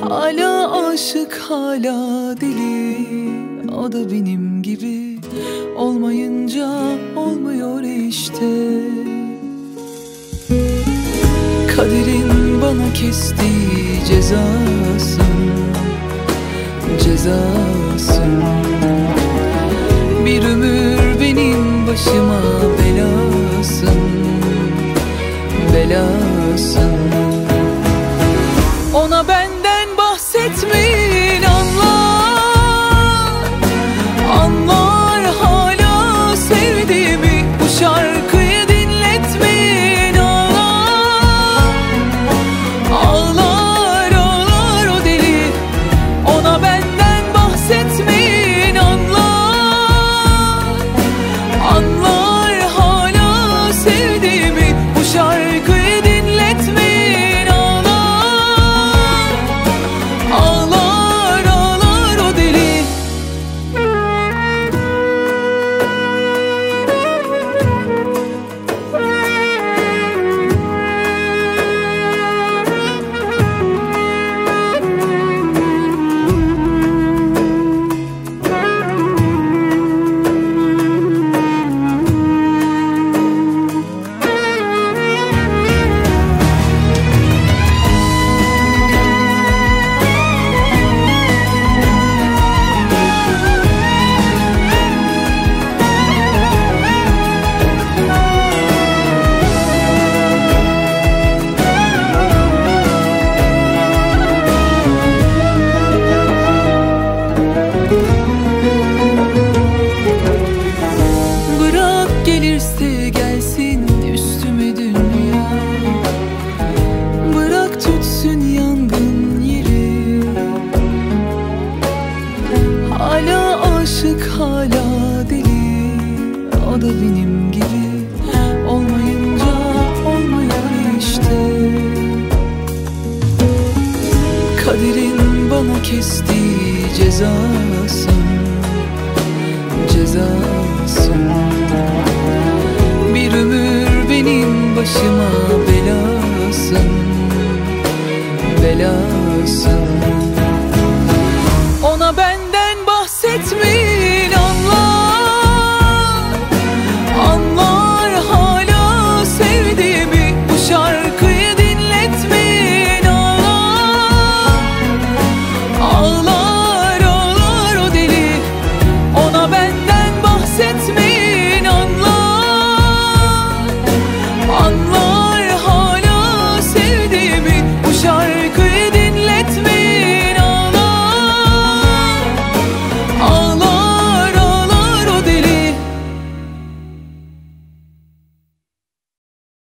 Hala aşık hala deli. O da benim gibi Olmayınca olmuyor işte. Kaderin bana kestiği cezasın Cezasın. Bir ömür benim başıma belasın Belasın gelirse gelsin üstüme dünya. Bırak tütsün yangın yeri. Hala aşık hala deli. O da benim gibi Olmayınca olmuyor işte. Kaderin bana kestiği cezasın. Cezasın başıma belasın Belasın. Ona ben